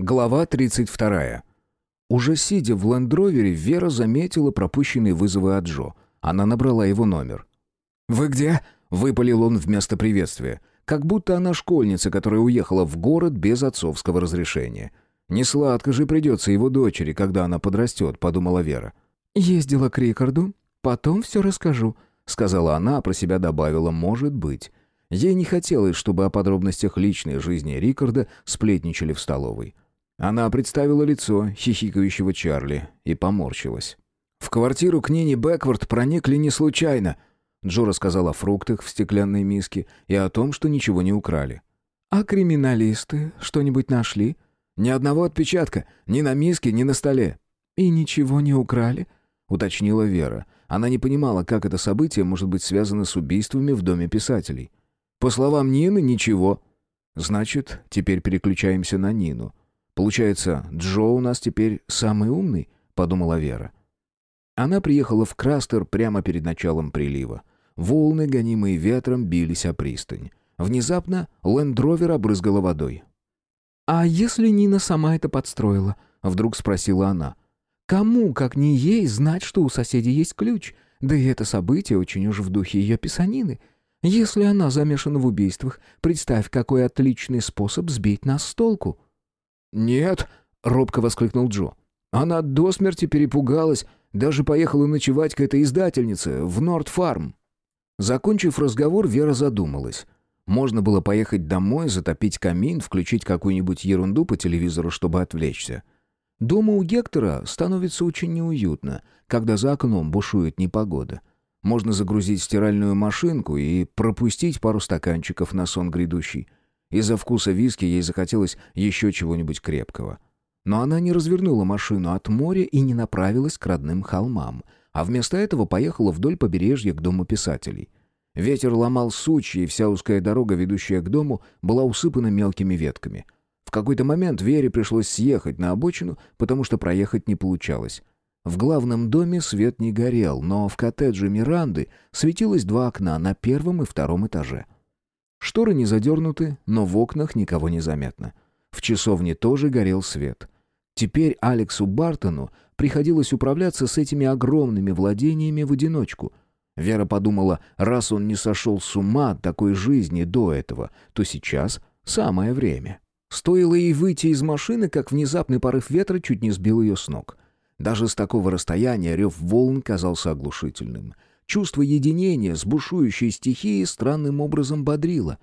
Глава 32. Уже сидя в лендровере, Вера заметила пропущенные вызовы от Джо. Она набрала его номер. «Вы где?» — выпалил он вместо приветствия. Как будто она школьница, которая уехала в город без отцовского разрешения. «Не сладко же придется его дочери, когда она подрастет», — подумала Вера. «Ездила к Рикарду, потом все расскажу», — сказала она, а про себя добавила «может быть». Ей не хотелось, чтобы о подробностях личной жизни Рикарда сплетничали в столовой. Она представила лицо хихикающего Чарли и поморщилась. «В квартиру к Нине Бэквард проникли не случайно», Джо рассказал о фруктах в стеклянной миске и о том, что ничего не украли. «А криминалисты что-нибудь нашли?» «Ни одного отпечатка, ни на миске, ни на столе». «И ничего не украли?» — уточнила Вера. Она не понимала, как это событие может быть связано с убийствами в Доме писателей. «По словам Нины, ничего». «Значит, теперь переключаемся на Нину. Получается, Джо у нас теперь самый умный, подумала Вера. Она приехала в Крастер прямо перед началом прилива. Волны, гонимые ветром, бились о пристань. Внезапно лендровер обрызгала водой. «А если Нина сама это подстроила?» — вдруг спросила она. «Кому, как не ей, знать, что у соседей есть ключ? Да и это событие очень уж в духе ее писанины. Если она замешана в убийствах, представь, какой отличный способ сбить нас с толку». «Нет», — робко воскликнул Джо. «Она до смерти перепугалась, даже поехала ночевать к этой издательнице в Норд-Фарм». Закончив разговор, Вера задумалась. Можно было поехать домой, затопить камин, включить какую-нибудь ерунду по телевизору, чтобы отвлечься. Дома у Гектора становится очень неуютно, когда за окном бушует непогода. Можно загрузить стиральную машинку и пропустить пару стаканчиков на сон грядущий. Из-за вкуса виски ей захотелось еще чего-нибудь крепкого. Но она не развернула машину от моря и не направилась к родным холмам, а вместо этого поехала вдоль побережья к дому писателей. Ветер ломал сучья, и вся узкая дорога, ведущая к дому, была усыпана мелкими ветками. В какой-то момент Вере пришлось съехать на обочину, потому что проехать не получалось. В главном доме свет не горел, но в коттедже Миранды светилось два окна на первом и втором этаже — Шторы не задернуты, но в окнах никого не заметно. В часовне тоже горел свет. Теперь Алексу Бартону приходилось управляться с этими огромными владениями в одиночку. Вера подумала, раз он не сошел с ума от такой жизни до этого, то сейчас самое время. Стоило ей выйти из машины, как внезапный порыв ветра чуть не сбил ее с ног. Даже с такого расстояния рев волн казался оглушительным — Чувство единения с бушующей стихией странным образом бодрило.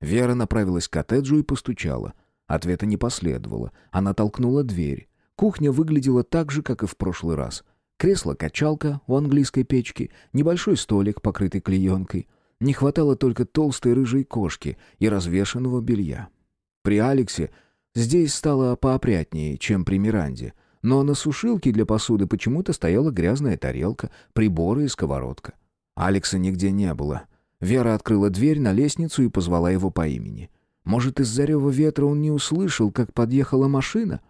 Вера направилась к коттеджу и постучала. Ответа не последовало. Она толкнула дверь. Кухня выглядела так же, как и в прошлый раз. Кресло-качалка у английской печки, небольшой столик, покрытый клеенкой. Не хватало только толстой рыжей кошки и развешанного белья. При Алексе здесь стало поопрятнее, чем при Миранде — но на сушилке для посуды почему-то стояла грязная тарелка, приборы и сковородка. Алекса нигде не было. Вера открыла дверь на лестницу и позвала его по имени. Может, из-за рева ветра он не услышал, как подъехала машина?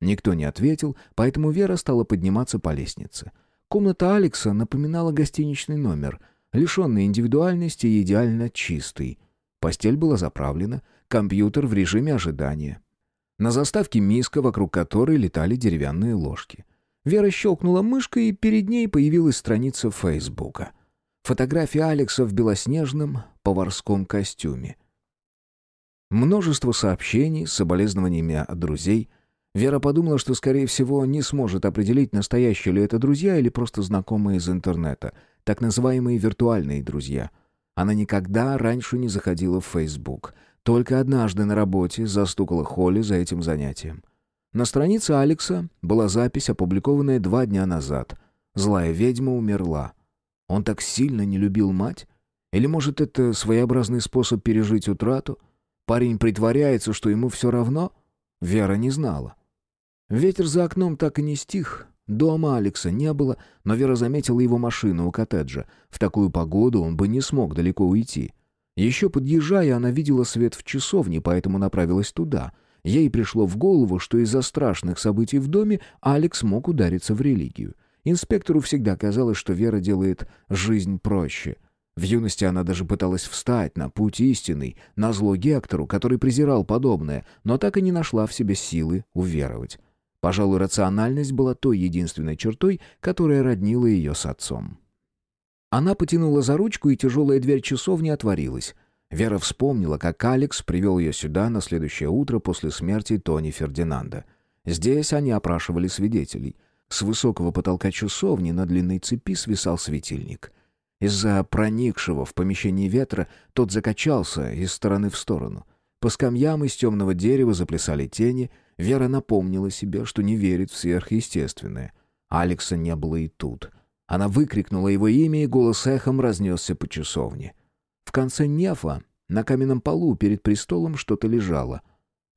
Никто не ответил, поэтому Вера стала подниматься по лестнице. Комната Алекса напоминала гостиничный номер, лишенный индивидуальности и идеально чистый. Постель была заправлена, компьютер в режиме ожидания. На заставке миска, вокруг которой летали деревянные ложки. Вера щелкнула мышкой, и перед ней появилась страница Фейсбука. Фотография Алекса в белоснежном поварском костюме. Множество сообщений с соболезнованиями от друзей. Вера подумала, что, скорее всего, не сможет определить, настоящие ли это друзья или просто знакомые из интернета, так называемые виртуальные друзья. Она никогда раньше не заходила в Facebook — только однажды на работе застукала Холли за этим занятием. На странице Алекса была запись, опубликованная два дня назад. «Злая ведьма умерла». Он так сильно не любил мать? Или, может, это своеобразный способ пережить утрату? Парень притворяется, что ему все равно? Вера не знала. Ветер за окном так и не стих. Дома Алекса не было, но Вера заметила его машину у коттеджа. В такую погоду он бы не смог далеко уйти. Еще подъезжая, она видела свет в часовне, поэтому направилась туда. Ей пришло в голову, что из-за страшных событий в доме Алекс мог удариться в религию. Инспектору всегда казалось, что Вера делает жизнь проще. В юности она даже пыталась встать на путь истинный, на зло Гектору, который презирал подобное, но так и не нашла в себе силы уверовать. Пожалуй, рациональность была той единственной чертой, которая роднила ее с отцом. Она потянула за ручку, и тяжелая дверь часовни отворилась. Вера вспомнила, как Алекс привел ее сюда на следующее утро после смерти Тони Фердинанда. Здесь они опрашивали свидетелей. С высокого потолка часовни на длинной цепи свисал светильник. Из-за проникшего в помещение ветра тот закачался из стороны в сторону. По скамьям из темного дерева заплясали тени — Вера напомнила себе, что не верит в сверхъестественное. Алекса не было и тут. Она выкрикнула его имя, и голос эхом разнесся по часовне. В конце нефа на каменном полу перед престолом что-то лежало.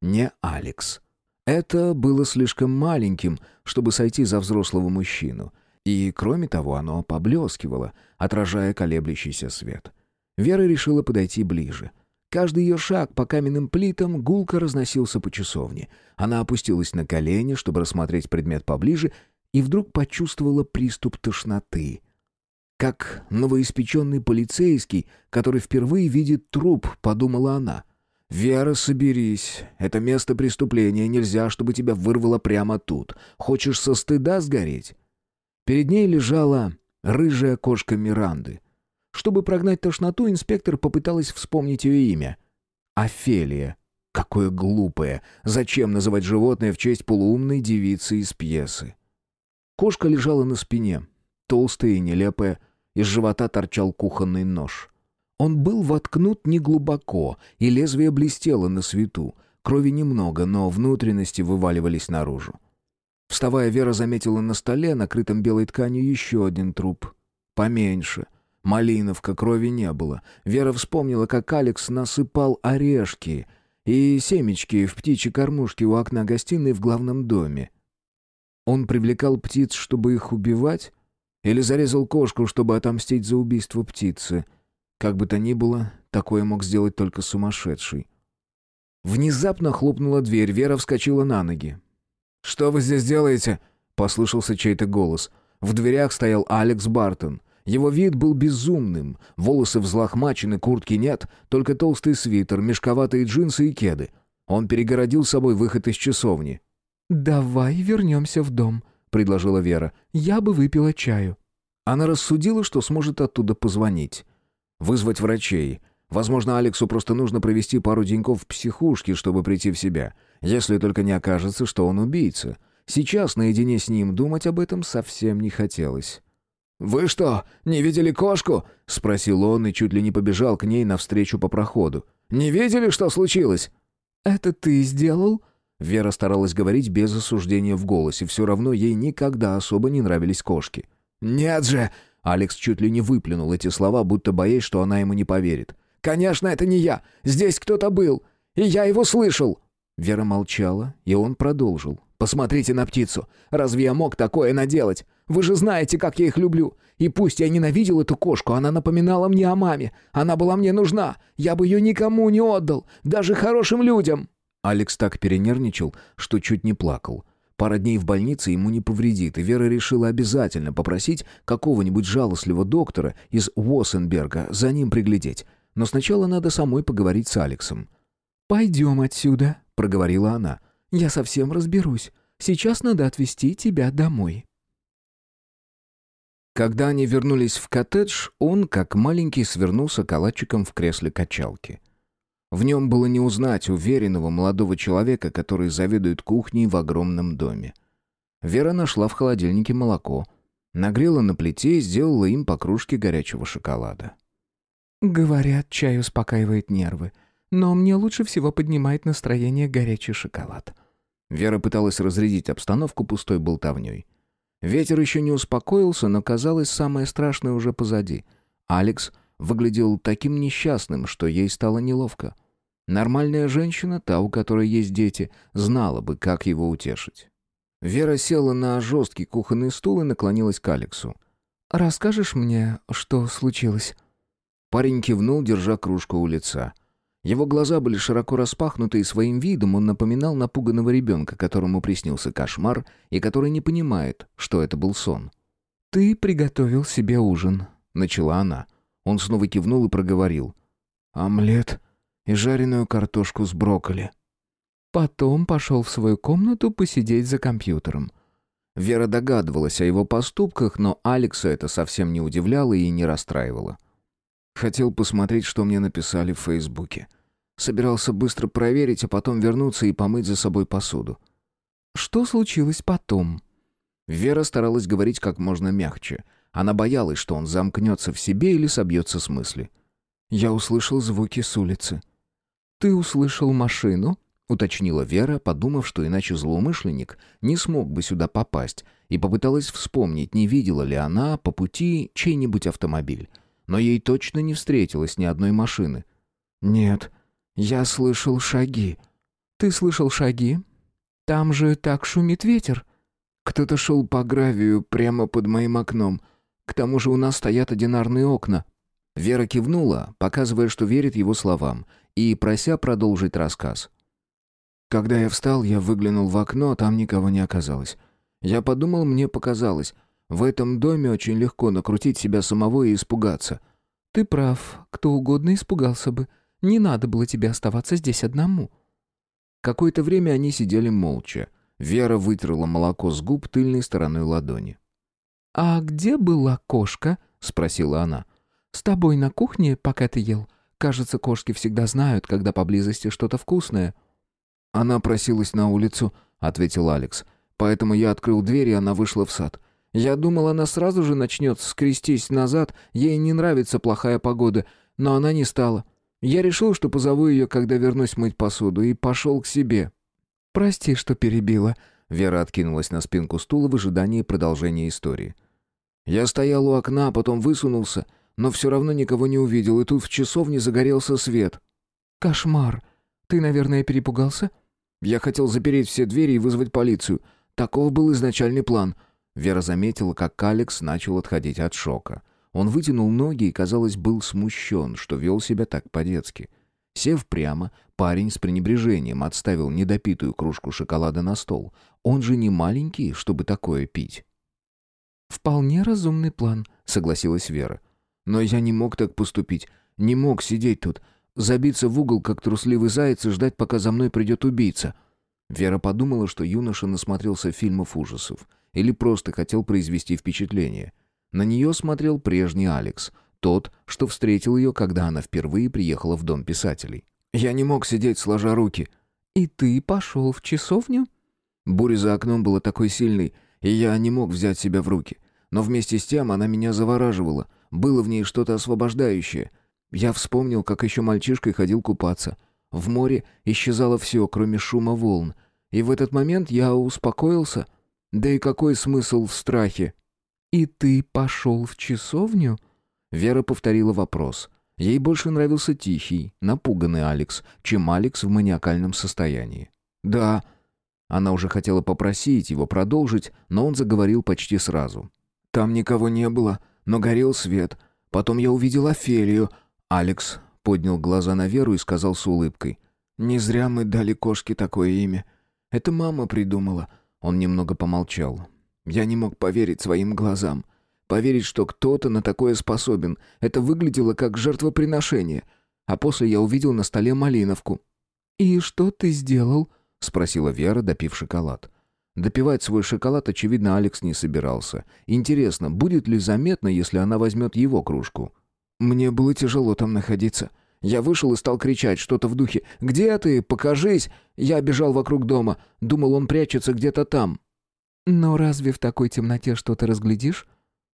Не Алекс. Это было слишком маленьким, чтобы сойти за взрослого мужчину. И, кроме того, оно поблескивало, отражая колеблющийся свет. Вера решила подойти ближе — Каждый ее шаг по каменным плитам гулко разносился по часовне. Она опустилась на колени, чтобы рассмотреть предмет поближе, и вдруг почувствовала приступ тошноты. «Как новоиспеченный полицейский, который впервые видит труп», — подумала она. «Вера, соберись. Это место преступления. Нельзя, чтобы тебя вырвало прямо тут. Хочешь со стыда сгореть?» Перед ней лежала рыжая кошка Миранды — чтобы прогнать тошноту, инспектор попыталась вспомнить ее имя. Офелия. Какое глупое. Зачем называть животное в честь полуумной девицы из пьесы? Кошка лежала на спине, толстая и нелепая, из живота торчал кухонный нож. Он был воткнут неглубоко, и лезвие блестело на свету. Крови немного, но внутренности вываливались наружу. Вставая, Вера заметила на столе, накрытом белой тканью, еще один труп. Поменьше — Малиновка, крови не было. Вера вспомнила, как Алекс насыпал орешки и семечки в птичьи кормушки у окна гостиной в главном доме. Он привлекал птиц, чтобы их убивать? Или зарезал кошку, чтобы отомстить за убийство птицы? Как бы то ни было, такое мог сделать только сумасшедший. Внезапно хлопнула дверь, Вера вскочила на ноги. «Что вы здесь делаете?» — послышался чей-то голос. В дверях стоял Алекс Бартон. Его вид был безумным. Волосы взлохмачены, куртки нет, только толстый свитер, мешковатые джинсы и кеды. Он перегородил собой выход из часовни. «Давай вернемся в дом», — предложила Вера. «Я бы выпила чаю». Она рассудила, что сможет оттуда позвонить. Вызвать врачей. Возможно, Алексу просто нужно провести пару деньков в психушке, чтобы прийти в себя. Если только не окажется, что он убийца. Сейчас наедине с ним думать об этом совсем не хотелось. «Вы что, не видели кошку?» — спросил он и чуть ли не побежал к ней навстречу по проходу. «Не видели, что случилось?» «Это ты сделал?» Вера старалась говорить без осуждения в голосе, все равно ей никогда особо не нравились кошки. «Нет же!» — Алекс чуть ли не выплюнул эти слова, будто боясь, что она ему не поверит. «Конечно, это не я! Здесь кто-то был! И я его слышал!» Вера молчала, и он продолжил. «Посмотрите на птицу! Разве я мог такое наделать? Вы же знаете, как я их люблю. И пусть я ненавидел эту кошку, она напоминала мне о маме. Она была мне нужна. Я бы ее никому не отдал, даже хорошим людям». Алекс так перенервничал, что чуть не плакал. Пара дней в больнице ему не повредит, и Вера решила обязательно попросить какого-нибудь жалостливого доктора из Уоссенберга за ним приглядеть. Но сначала надо самой поговорить с Алексом. «Пойдем отсюда», — проговорила она. «Я совсем разберусь. Сейчас надо отвезти тебя домой». Когда они вернулись в коттедж, он, как маленький, свернулся калачиком в кресле качалки. В нем было не узнать уверенного молодого человека, который заведует кухней в огромном доме. Вера нашла в холодильнике молоко, нагрела на плите и сделала им по кружке горячего шоколада. «Говорят, чай успокаивает нервы, но мне лучше всего поднимает настроение горячий шоколад». Вера пыталась разрядить обстановку пустой болтовней. Ветер еще не успокоился, но, казалось, самое страшное уже позади. Алекс выглядел таким несчастным, что ей стало неловко. Нормальная женщина, та, у которой есть дети, знала бы, как его утешить. Вера села на жесткий кухонный стул и наклонилась к Алексу. «Расскажешь мне, что случилось?» Парень кивнул, держа кружку у лица. Его глаза были широко распахнуты, и своим видом он напоминал напуганного ребенка, которому приснился кошмар и который не понимает, что это был сон. «Ты приготовил себе ужин», — начала она. Он снова кивнул и проговорил. «Омлет и жареную картошку с брокколи». Потом пошел в свою комнату посидеть за компьютером. Вера догадывалась о его поступках, но Алекса это совсем не удивляло и не расстраивало. Хотел посмотреть, что мне написали в Фейсбуке. Собирался быстро проверить, а потом вернуться и помыть за собой посуду. Что случилось потом? Вера старалась говорить как можно мягче. Она боялась, что он замкнется в себе или собьется с мысли. Я услышал звуки с улицы. «Ты услышал машину?» — уточнила Вера, подумав, что иначе злоумышленник не смог бы сюда попасть, и попыталась вспомнить, не видела ли она по пути чей-нибудь автомобиль. Но ей точно не встретилось ни одной машины. «Нет, я слышал шаги». «Ты слышал шаги? Там же так шумит ветер». «Кто-то шел по гравию прямо под моим окном. К тому же у нас стоят одинарные окна». Вера кивнула, показывая, что верит его словам, и прося продолжить рассказ. Когда я встал, я выглянул в окно, там никого не оказалось. Я подумал, мне показалось. В этом доме очень легко накрутить себя самого и испугаться. Ты прав, кто угодно испугался бы. Не надо было тебе оставаться здесь одному. Какое-то время они сидели молча. Вера вытерла молоко с губ тыльной стороной ладони. «А где была кошка?» — спросила она. «С тобой на кухне, пока ты ел? Кажется, кошки всегда знают, когда поблизости что-то вкусное». «Она просилась на улицу», — ответил Алекс. «Поэтому я открыл дверь, и она вышла в сад. Я думал, она сразу же начнет скрестись назад, ей не нравится плохая погода, но она не стала. Я решил, что позову ее, когда вернусь мыть посуду, и пошел к себе». «Прости, что перебила», — Вера откинулась на спинку стула в ожидании продолжения истории. Я стоял у окна, а потом высунулся, но все равно никого не увидел, и тут в часовне загорелся свет. «Кошмар! Ты, наверное, перепугался?» Я хотел запереть все двери и вызвать полицию. Таков был изначальный план. Вера заметила, как Алекс начал отходить от шока. Он вытянул ноги и, казалось, был смущен, что вел себя так по-детски. Сев прямо, парень с пренебрежением отставил недопитую кружку шоколада на стол. Он же не маленький, чтобы такое пить. «Вполне разумный план», — согласилась Вера. «Но я не мог так поступить. Не мог сидеть тут. Забиться в угол, как трусливый заяц, и ждать, пока за мной придет убийца. Вера подумала, что юноша насмотрелся фильмов ужасов или просто хотел произвести впечатление. На нее смотрел прежний Алекс, тот, что встретил ее, когда она впервые приехала в дом писателей. «Я не мог сидеть, сложа руки». «И ты пошел в часовню?» Буря за окном была такой сильной, и я не мог взять себя в руки. Но вместе с тем она меня завораживала. Было в ней что-то освобождающее — я вспомнил, как еще мальчишкой ходил купаться. В море исчезало все, кроме шума волн. И в этот момент я успокоился. Да и какой смысл в страхе? «И ты пошел в часовню?» Вера повторила вопрос. Ей больше нравился тихий, напуганный Алекс, чем Алекс в маниакальном состоянии. «Да». Она уже хотела попросить его продолжить, но он заговорил почти сразу. «Там никого не было, но горел свет. Потом я увидел Офелию, Алекс поднял глаза на Веру и сказал с улыбкой. «Не зря мы дали кошке такое имя. Это мама придумала». Он немного помолчал. «Я не мог поверить своим глазам. Поверить, что кто-то на такое способен. Это выглядело как жертвоприношение. А после я увидел на столе малиновку». «И что ты сделал?» — спросила Вера, допив шоколад. Допивать свой шоколад, очевидно, Алекс не собирался. Интересно, будет ли заметно, если она возьмет его кружку? Мне было тяжело там находиться. Я вышел и стал кричать что-то в духе «Где ты? Покажись!» Я бежал вокруг дома. Думал, он прячется где-то там. «Но разве в такой темноте что-то разглядишь?»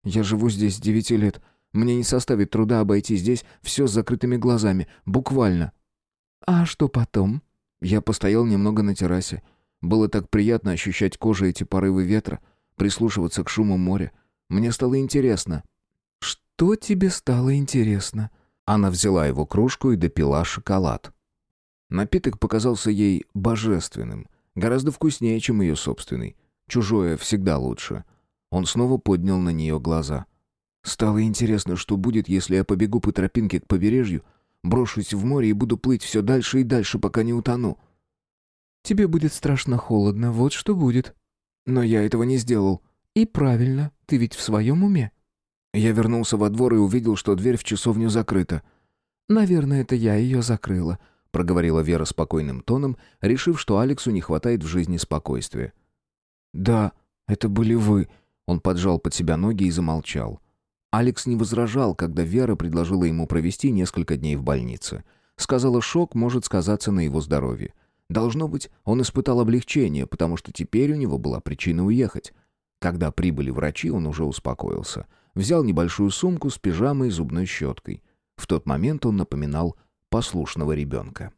«Я живу здесь девяти лет. Мне не составит труда обойти здесь все с закрытыми глазами. Буквально». «А что потом?» Я постоял немного на террасе. Было так приятно ощущать кожей эти порывы ветра, прислушиваться к шуму моря. Мне стало интересно. «Что тебе стало интересно?» Она взяла его кружку и допила шоколад. Напиток показался ей божественным, гораздо вкуснее, чем ее собственный. Чужое всегда лучше. Он снова поднял на нее глаза. «Стало интересно, что будет, если я побегу по тропинке к побережью, брошусь в море и буду плыть все дальше и дальше, пока не утону». «Тебе будет страшно холодно, вот что будет». «Но я этого не сделал». «И правильно, ты ведь в своем уме?» Я вернулся во двор и увидел, что дверь в часовню закрыта. «Наверное, это я ее закрыла», — проговорила Вера спокойным тоном, решив, что Алексу не хватает в жизни спокойствия. «Да, это были вы», — он поджал под себя ноги и замолчал. Алекс не возражал, когда Вера предложила ему провести несколько дней в больнице. Сказала, шок может сказаться на его здоровье. Должно быть, он испытал облегчение, потому что теперь у него была причина уехать. Когда прибыли врачи, он уже успокоился. Взял небольшую сумку с пижамой и зубной щеткой. В тот момент он напоминал послушного ребенка.